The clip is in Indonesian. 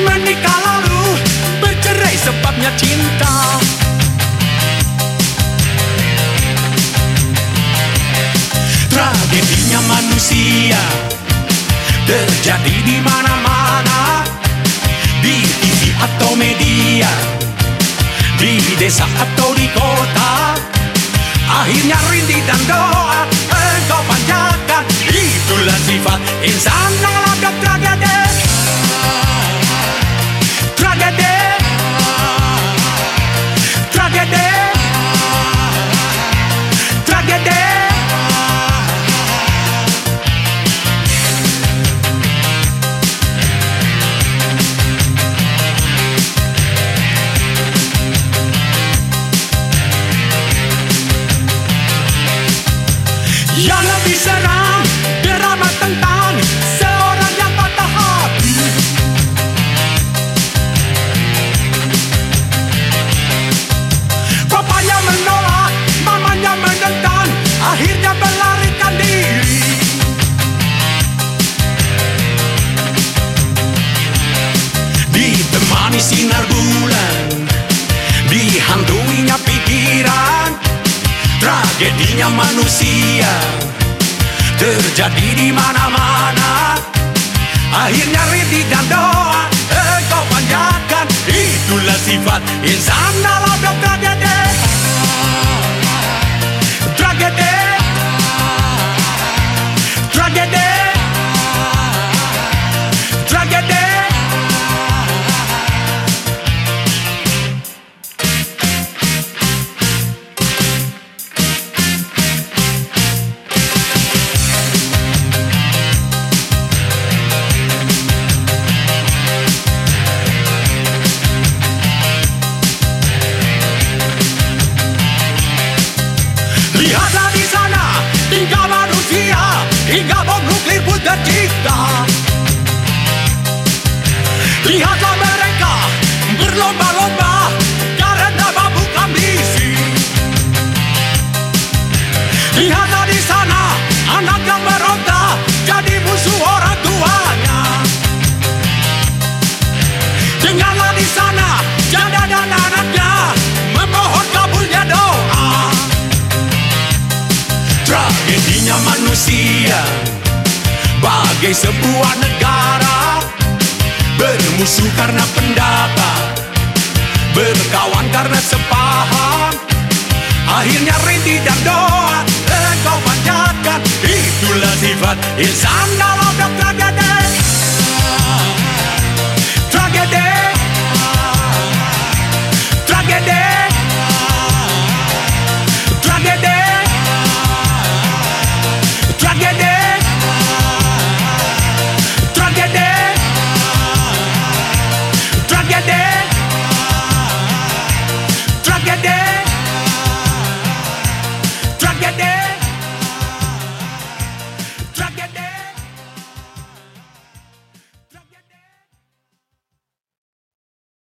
Menikah lalu bercerai sebabnya cinta. Tragedinya manusia Terjadi di mana-mana Di TV atau media Di desa atau di kota. Akhirnya rintih dan doa Engkau panjatkan. Itulah sifat insan dalam Tragedi ya la miseria. Tragedinya manusia terjadi di mana-mana. Akhirnya rintik dan doa engkau panjatkan. Itulah sifat insan berlomba-lomba karena mabuk ambisi. Lihatlah di sana anak yang meronta jadi musuh orang tuanya. Dengarlah di sana janda dan anaknya memohon kabulnya doa. Tragedinya manusia Bagai sebuah negara Bermusuh karena pendapat Berkawan karena sepaham. Akhirnya rintih dan doa Engkau panjatkan. Itulah sifat insan dalam